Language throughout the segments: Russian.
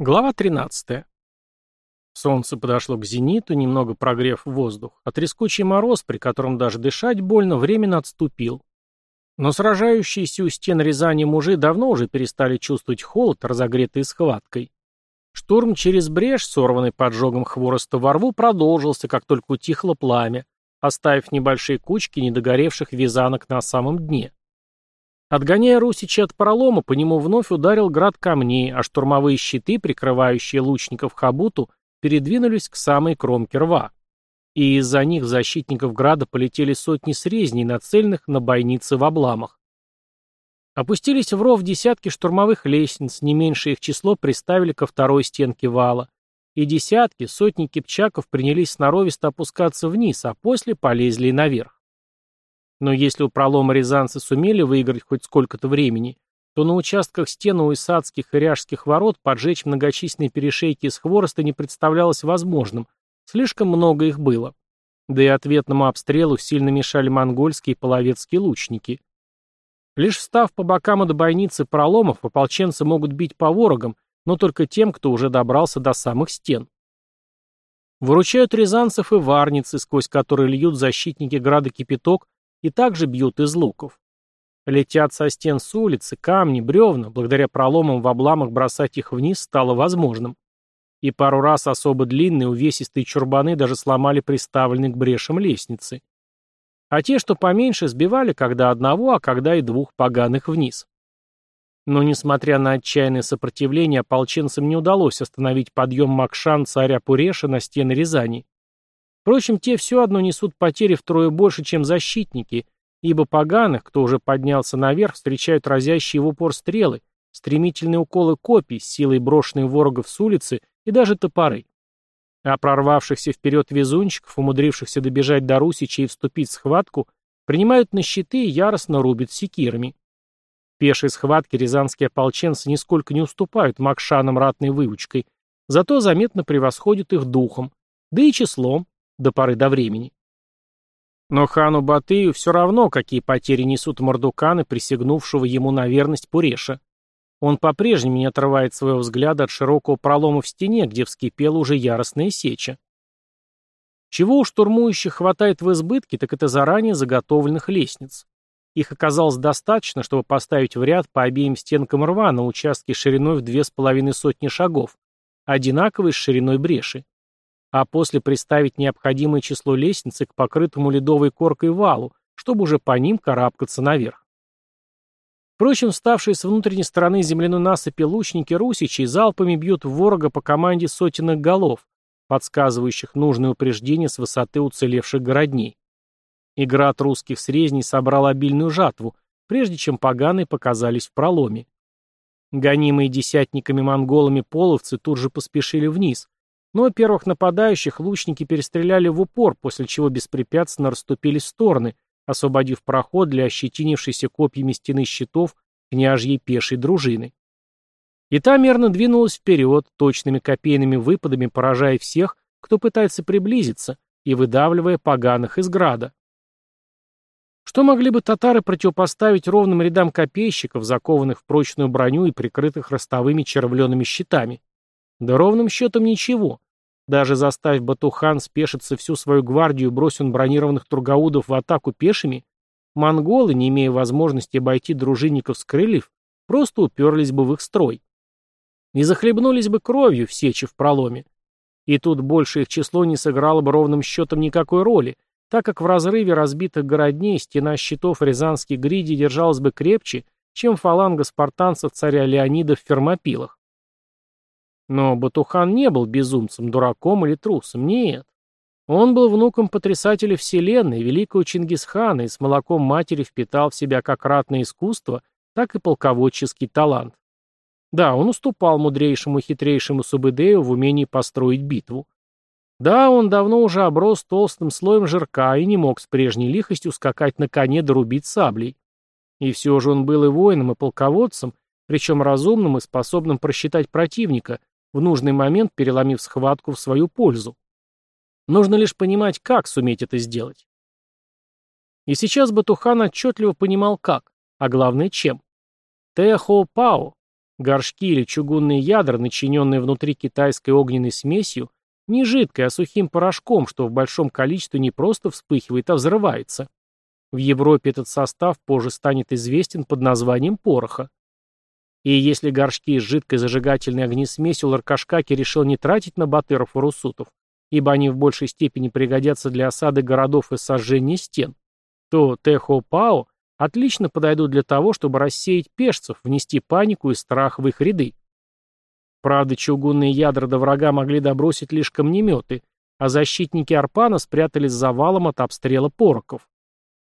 Глава 13. Солнце подошло к зениту, немного прогрев воздух, а трескучий мороз, при котором даже дышать больно, временно отступил. Но сражающиеся у стен Рязани мужи давно уже перестали чувствовать холод, разогретый схваткой. Штурм через брешь, сорванный поджогом хвороста во рву, продолжился, как только утихло пламя, оставив небольшие кучки недогоревших вязанок на самом дне. Отгоняя Русича от пролома, по нему вновь ударил град камней, а штурмовые щиты, прикрывающие лучников Хабуту, передвинулись к самой кромке рва. И из-за них защитников града полетели сотни срезней, нацеленных на бойницы в обламах. Опустились в ров десятки штурмовых лестниц, не меньше их число приставили ко второй стенке вала. И десятки, сотни кипчаков принялись сноровисто опускаться вниз, а после полезли наверх. Но если у пролома рязанцы сумели выиграть хоть сколько-то времени, то на участках стен у Исадских и Ряжских ворот поджечь многочисленные перешейки из хвороста не представлялось возможным, слишком много их было. Да и ответному обстрелу сильно мешали монгольские и половецкие лучники. Лишь встав по бокам от бойницы проломов, ополченцы могут бить по ворогам, но только тем, кто уже добрался до самых стен. Выручают рязанцев и варницы, сквозь которые льют защитники града кипяток и также бьют из луков. Летят со стен с улицы, камни, бревна, благодаря проломам в обламах бросать их вниз стало возможным. И пару раз особо длинные увесистые чурбаны даже сломали приставленные к брешам лестницы. А те, что поменьше, сбивали когда одного, а когда и двух поганых вниз. Но, несмотря на отчаянное сопротивление, ополченцам не удалось остановить подъем Макшан царя Пуреша на стены Рязани. Впрочем, те все одно несут потери втрое больше, чем защитники, ибо поганых, кто уже поднялся наверх, встречают разящие в упор стрелы, стремительные уколы копий, силой брошенные ворогов с улицы и даже топоры. А прорвавшихся вперед везунчиков, умудрившихся добежать до Русича и вступить в схватку, принимают на щиты и яростно рубят секирами. В пешей схватке рязанские ополченцы нисколько не уступают макшанам ратной выучкой, зато заметно превосходят их духом, да и числом, до поры до времени. Но хану Батыю все равно, какие потери несут мордуканы, присягнувшего ему на верность Пуреша. Он по-прежнему не отрывает своего взгляда от широкого пролома в стене, где вскипела уже яростная сеча. Чего у штурмующих хватает в избытке, так это заранее заготовленных лестниц. Их оказалось достаточно, чтобы поставить в ряд по обеим стенкам рва на участке шириной в две с половиной сотни шагов, одинаковой с шириной бреши а после приставить необходимое число лестницы к покрытому ледовой коркой валу, чтобы уже по ним карабкаться наверх. Впрочем, вставшие с внутренней стороны земляной насыпи лучники русичей залпами бьют в ворога по команде сотенных голов, подсказывающих нужное упреждение с высоты уцелевших городней. Игра от русских срезней собрал обильную жатву, прежде чем поганые показались в проломе. Гонимые десятниками-монголами половцы тут же поспешили вниз, но первых нападающих лучники перестреляли в упор, после чего беспрепятственно расступились в стороны, освободив проход для ощетинившейся копьями стены щитов княжьей пешей дружины. И та мерно двинулась вперед, точными копейными выпадами поражая всех, кто пытается приблизиться, и выдавливая поганых из града. Что могли бы татары противопоставить ровным рядам копейщиков, закованных в прочную броню и прикрытых ростовыми червленными щитами? Да ровным счетом ничего. Даже заставив Батухан спешиться всю свою гвардию и бросить он бронированных тургаудов в атаку пешими, монголы, не имея возможности обойти дружинников с крыльев, просто уперлись бы в их строй. И захлебнулись бы кровью в сече в проломе. И тут больше их число не сыграло бы ровным счетом никакой роли, так как в разрыве разбитых городней стена щитов Рязанских гриди держалась бы крепче, чем фаланга спартанцев царя Леонида в Фермопилах. Но Батухан не был безумцем, дураком или трусом, нет. Он был внуком потрясателя вселенной, великого Чингисхана, и с молоком матери впитал в себя как ратное искусство, так и полководческий талант. Да, он уступал мудрейшему и хитрейшему Субэдею в умении построить битву. Да, он давно уже оброс толстым слоем жирка и не мог с прежней лихостью скакать на коне дорубить саблей. И все же он был и воином, и полководцем, причем разумным и способным просчитать противника, в нужный момент переломив схватку в свою пользу. Нужно лишь понимать, как суметь это сделать. И сейчас Батухан отчетливо понимал как, а главное чем. Тэхо Пао, Горшки или чугунные ядра, начиненные внутри китайской огненной смесью, не жидкой, а сухим порошком, что в большом количестве не просто вспыхивает, а взрывается. В Европе этот состав позже станет известен под названием пороха. И если горшки с жидкой зажигательной огнесмесью Ларкашкаки решил не тратить на батыров и русутов, ибо они в большей степени пригодятся для осады городов и сожжения стен, то Тэхо-Пао отлично подойдут для того, чтобы рассеять пешцев, внести панику и страх в их ряды. Правда, чугунные ядра до врага могли добросить лишь камнеметы, а защитники Арпана спрятались за валом от обстрела пороков.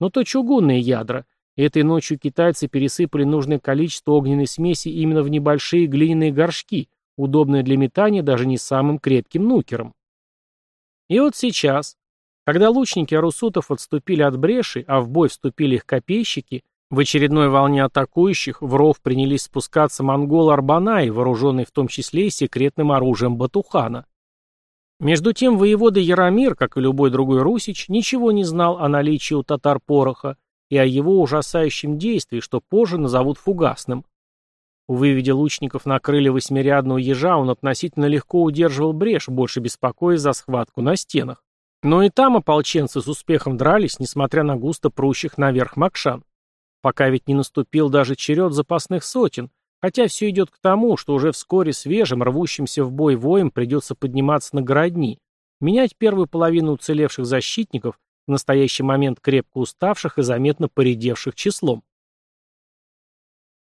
Но то чугунные ядра. Этой ночью китайцы пересыпали нужное количество огненной смеси именно в небольшие глиняные горшки, удобные для метания даже не самым крепким нукером. И вот сейчас, когда лучники арусутов отступили от бреши, а в бой вступили их копейщики, в очередной волне атакующих в ров принялись спускаться монгол Арбанай, вооруженный в том числе и секретным оружием Батухана. Между тем воевода Яромир, как и любой другой русич, ничего не знал о наличии у татар пороха и о его ужасающем действии, что позже назовут фугасным. Выведя лучников на крылья восьмирядного ежа, он относительно легко удерживал брешь, больше беспокоясь за схватку на стенах. Но и там ополченцы с успехом дрались, несмотря на густо прущих наверх Макшан. Пока ведь не наступил даже черед запасных сотен, хотя все идет к тому, что уже вскоре свежим, рвущимся в бой воем придется подниматься на городни, менять первую половину уцелевших защитников, в настоящий момент крепко уставших и заметно поредевших числом.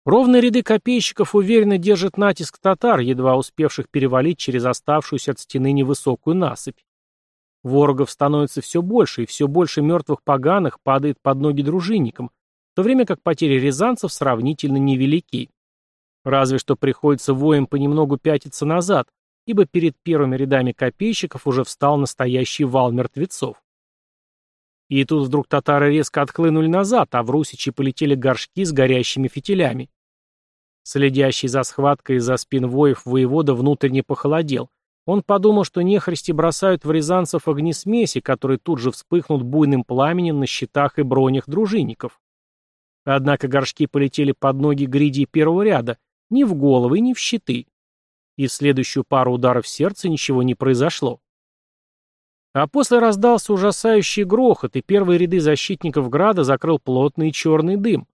Ровные ряды копейщиков уверенно держат натиск татар, едва успевших перевалить через оставшуюся от стены невысокую насыпь. Ворогов становится все больше, и все больше мертвых поганых падает под ноги дружинникам, в то время как потери рязанцев сравнительно невелики. Разве что приходится воем понемногу пятиться назад, ибо перед первыми рядами копейщиков уже встал настоящий вал мертвецов. И тут вдруг татары резко отхлынули назад, а в Русичи полетели горшки с горящими фитилями. Следящий за схваткой из-за спин воев воевода внутренне похолодел, он подумал, что нехристи бросают в рязанцев огнесмеси, которые тут же вспыхнут буйным пламенем на щитах и бронях дружинников. Однако горшки полетели под ноги гриди первого ряда, ни в головы, ни в щиты. И в следующую пару ударов сердца ничего не произошло. А после раздался ужасающий грохот, и первые ряды защитников града закрыл плотный черный дым.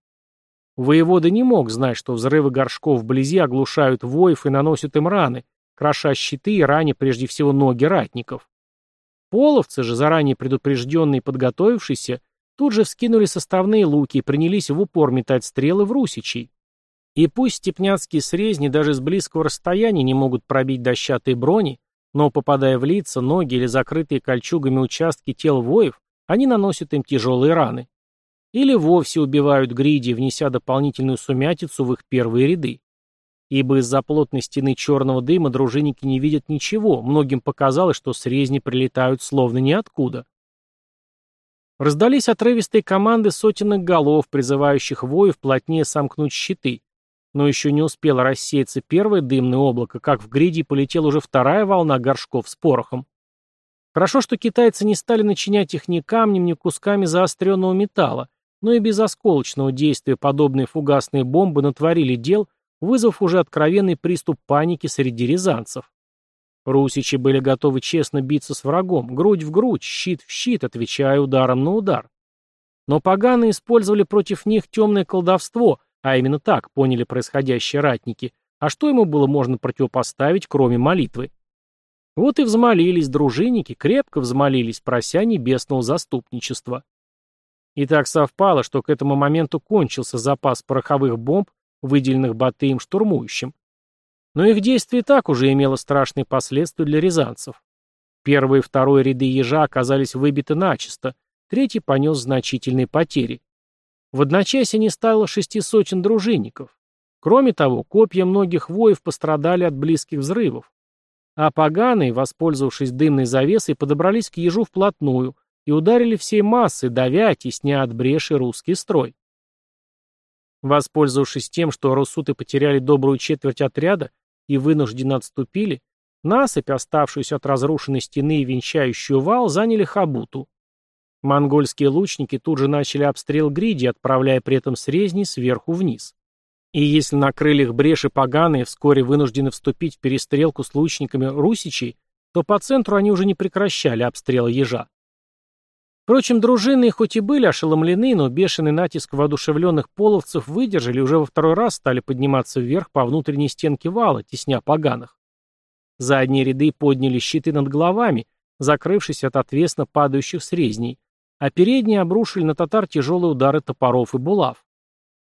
Воевода не мог знать, что взрывы горшков вблизи оглушают воев и наносят им раны, кроша щиты и раня прежде всего ноги ратников. Половцы же, заранее предупрежденные и подготовившиеся, тут же вскинули составные луки и принялись в упор метать стрелы в русичей. И пусть степняцкие срезни даже с близкого расстояния не могут пробить дощатые брони, но, попадая в лица, ноги или закрытые кольчугами участки тел воев, они наносят им тяжелые раны. Или вовсе убивают гриди, внеся дополнительную сумятицу в их первые ряды ибо из-за плотной стены черного дыма дружинники не видят ничего, многим показалось, что срезни прилетают словно ниоткуда. Раздались отрывистые команды сотенных голов, призывающих воев плотнее сомкнуть щиты, но еще не успело рассеяться первое дымное облако, как в гриди полетела уже вторая волна горшков с порохом. Хорошо, что китайцы не стали начинять их ни камнем, ни кусками заостренного металла, но и без осколочного действия подобные фугасные бомбы натворили дел, вызвав уже откровенный приступ паники среди рязанцев. Русичи были готовы честно биться с врагом, грудь в грудь, щит в щит, отвечая ударом на удар. Но поганые использовали против них темное колдовство, а именно так поняли происходящие ратники, а что ему было можно противопоставить, кроме молитвы? Вот и взмолились дружинники, крепко взмолились, прося небесного заступничества. И так совпало, что к этому моменту кончился запас пороховых бомб, выделенных Батыем штурмующим. Но их действие так уже имело страшные последствия для рязанцев. Первые и второй ряды ежа оказались выбиты начисто, третий понес значительные потери. В одночасье не стало шести сотен дружинников. Кроме того, копья многих воев пострадали от близких взрывов. А поганые, воспользовавшись дымной завесой, подобрались к ежу вплотную и ударили всей массой, давя, тесня от бреши русский строй. Воспользовавшись тем, что русуты потеряли добрую четверть отряда и вынужденно отступили, насыпь, оставшуюся от разрушенной стены и венчающую вал, заняли Хабуту. Монгольские лучники тут же начали обстрел Гриди, отправляя при этом срезни сверху вниз. И если накрыли их бреши поганые, вскоре вынуждены вступить в перестрелку с лучниками русичей, то по центру они уже не прекращали обстрела ежа. Впрочем, дружины хоть и были ошеломлены, но бешеный натиск воодушевленных половцев выдержали и уже во второй раз стали подниматься вверх по внутренней стенке вала, тесня поганых. Задние ряды подняли щиты над головами, закрывшись от отвесно падающих срезней, а передние обрушили на татар тяжелые удары топоров и булав.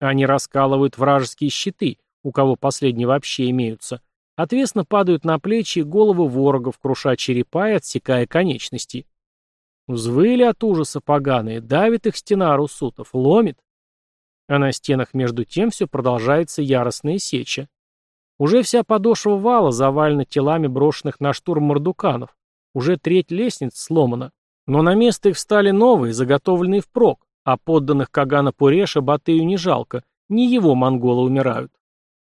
Они раскалывают вражеские щиты, у кого последние вообще имеются, отвесно падают на плечи и головы ворогов, круша черепа и отсекая конечности. Взвыли от ужаса поганые, давит их стена русутов, ломит. А на стенах между тем все продолжается яростная сеча. Уже вся подошва вала завалена телами брошенных на штурм мордуканов. Уже треть лестниц сломана. Но на место их встали новые, заготовленные впрок, а подданных Кагана Пуреша Батыю не жалко, не его монголы умирают.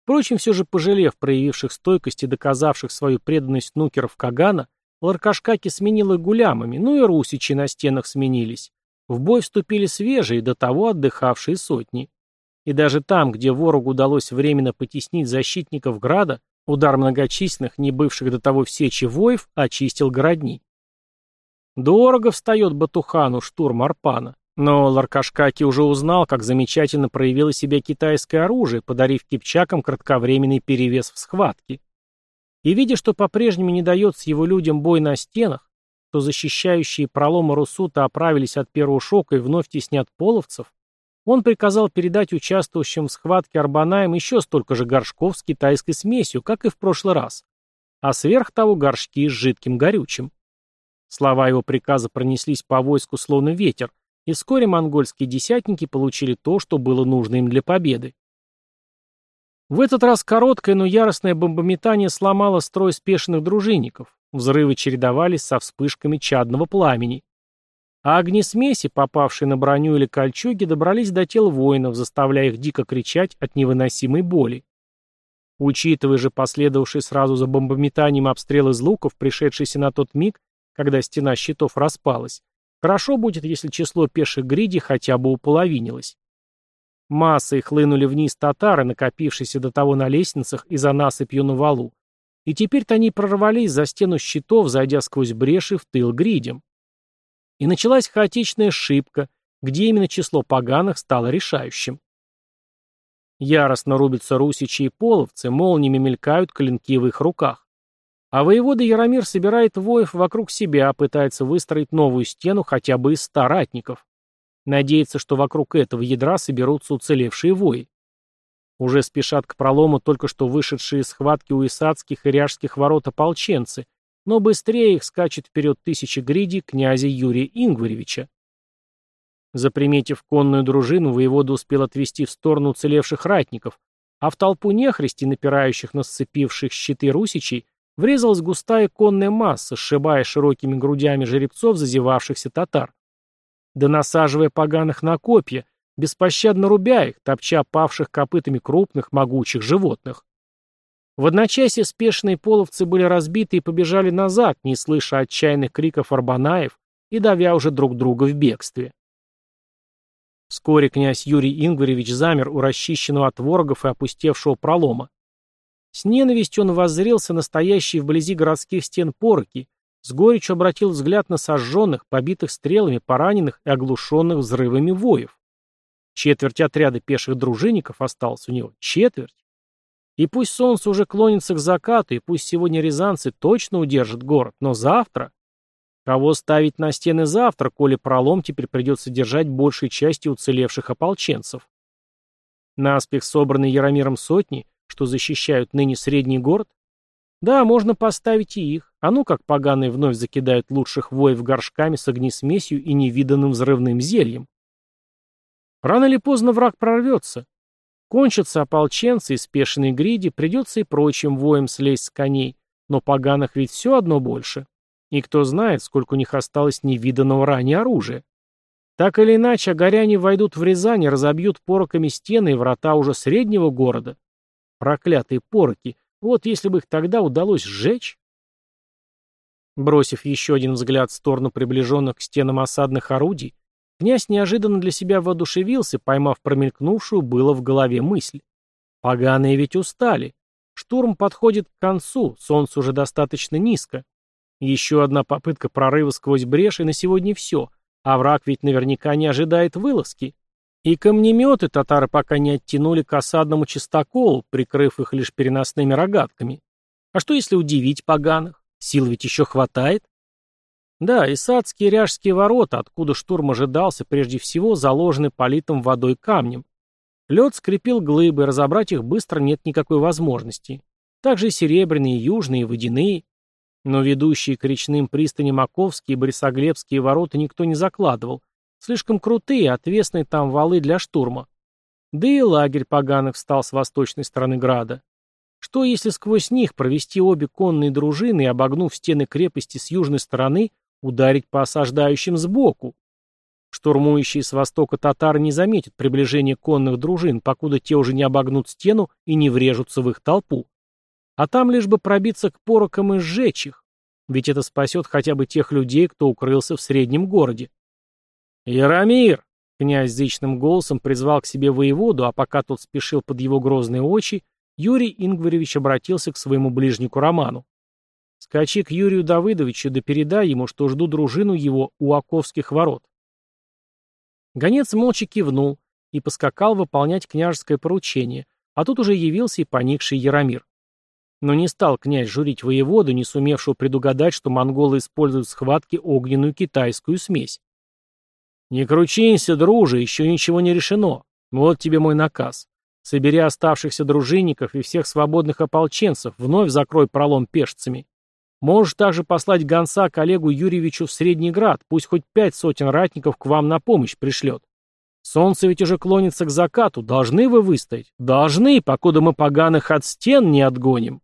Впрочем, все же пожалев проявивших стойкость и доказавших свою преданность нукеров Кагана, Ларкашкаки сменил их гулямами, ну и русичи на стенах сменились. В бой вступили свежие, до того отдыхавшие сотни. И даже там, где ворогу удалось временно потеснить защитников Града, удар многочисленных, не бывших до того в сече воев, очистил городни. Дорого встает Батухану штурм Арпана. Но Ларкашкаки уже узнал, как замечательно проявило себя китайское оружие, подарив кипчакам кратковременный перевес в схватке. И видя, что по-прежнему не дается его людям бой на стенах, что защищающие проломы Русута оправились от первого шока и вновь теснят половцев, он приказал передать участвующим в схватке Арбанаем еще столько же горшков с китайской смесью, как и в прошлый раз, а сверх того горшки с жидким горючим. Слова его приказа пронеслись по войску словно ветер, и вскоре монгольские десятники получили то, что было нужно им для победы. В этот раз короткое, но яростное бомбометание сломало строй спешных дружинников. Взрывы чередовались со вспышками чадного пламени. А огнесмеси, попавшие на броню или кольчуги, добрались до тел воинов, заставляя их дико кричать от невыносимой боли. Учитывая же последовавший сразу за бомбометанием обстрел из луков, пришедшийся на тот миг, когда стена щитов распалась, хорошо будет, если число пеших гриди хотя бы уполовинилось. Массой хлынули вниз татары, накопившиеся до того на лестницах и за насыпью на валу. И теперь-то они прорвались за стену щитов, зайдя сквозь бреши в тыл гридям. И началась хаотичная шибка, где именно число поганых стало решающим. Яростно рубятся русичи и половцы, молниями мелькают клинки в их руках. А воевода Яромир собирает воев вокруг себя, пытается выстроить новую стену хотя бы из ста ратников. Надеется, что вокруг этого ядра соберутся уцелевшие вои. Уже спешат к пролому только что вышедшие из схватки у исадских и ряжских ворот ополченцы, но быстрее их скачет вперед тысячи гриди князя Юрия Ингваревича. Заприметив конную дружину, воевода успел отвести в сторону уцелевших ратников, а в толпу нехристи, напирающих на сцепивших щиты русичей, врезалась густая конная масса, сшибая широкими грудями жеребцов зазевавшихся татар да насаживая поганых на копья, беспощадно рубя их, топча павших копытами крупных, могучих животных. В одночасье спешные половцы были разбиты и побежали назад, не слыша отчаянных криков арбанаев и давя уже друг друга в бегстве. Вскоре князь Юрий Ингваревич замер у расчищенного от ворогов и опустевшего пролома. С ненавистью он воззрелся на стоящие вблизи городских стен пороки, с горечью обратил взгляд на сожженных, побитых стрелами, пораненных и оглушенных взрывами воев. Четверть отряда пеших дружинников осталось у него. Четверть. И пусть солнце уже клонится к закату, и пусть сегодня рязанцы точно удержат город, но завтра... Кого ставить на стены завтра, коли пролом теперь придется держать большей части уцелевших ополченцев? Наспех собранные Яромиром сотни, что защищают ныне средний город, да, можно поставить и их. А ну как поганые вновь закидают лучших воев горшками с огнесмесью и невиданным взрывным зельем. Рано или поздно враг прорвется. Кончатся ополченцы и спешные гриди, придется и прочим воям слезть с коней. Но поганых ведь все одно больше. И кто знает, сколько у них осталось невиданного ранее оружия. Так или иначе, огоряне войдут в Рязань и разобьют пороками стены и врата уже среднего города. Проклятые пороки, вот если бы их тогда удалось сжечь... Бросив еще один взгляд в сторону приближенных к стенам осадных орудий, князь неожиданно для себя воодушевился, поймав промелькнувшую было в голове мысль. Поганые ведь устали. Штурм подходит к концу, солнце уже достаточно низко. Еще одна попытка прорыва сквозь брешь, и на сегодня все. А враг ведь наверняка не ожидает вылазки. И камнеметы татары пока не оттянули к осадному чистоколу, прикрыв их лишь переносными рогатками. А что если удивить поганых? Сил ведь еще хватает? Да, и садские ряжские ворота, откуда штурм ожидался, прежде всего заложены политым водой камнем. Лед скрепил глыбы, разобрать их быстро нет никакой возможности. Также и серебряные, южные, водяные. Но ведущие к речным пристаням Маковские и Борисоглебские ворота никто не закладывал. Слишком крутые, отвесные там валы для штурма. Да и лагерь поганых встал с восточной стороны града. Что если сквозь них провести обе конные дружины и, обогнув стены крепости с южной стороны, ударить по осаждающим сбоку? Штурмующие с востока татары не заметят приближения конных дружин, покуда те уже не обогнут стену и не врежутся в их толпу. А там лишь бы пробиться к порокам и сжечь их. Ведь это спасет хотя бы тех людей, кто укрылся в среднем городе. «Яромир!» — князь зычным голосом призвал к себе воеводу, а пока тот спешил под его грозные очи, Юрий Ингваревич обратился к своему ближнику Роману. «Скачи к Юрию Давыдовичу да передай ему, что жду дружину его у Оковских ворот». Гонец молча кивнул и поскакал выполнять княжеское поручение, а тут уже явился и поникший Яромир. Но не стал князь журить воеводу, не сумевшего предугадать, что монголы используют в схватке огненную китайскую смесь. «Не кручинься, друже, еще ничего не решено. Вот тебе мой наказ. Собери оставшихся дружинников и всех свободных ополченцев, вновь закрой пролом пешцами. Можешь также послать гонца к Олегу Юрьевичу в Средний Град, пусть хоть пять сотен ратников к вам на помощь пришлет. Солнце ведь уже клонится к закату, должны вы выстоять? Должны, покуда мы поганых от стен не отгоним.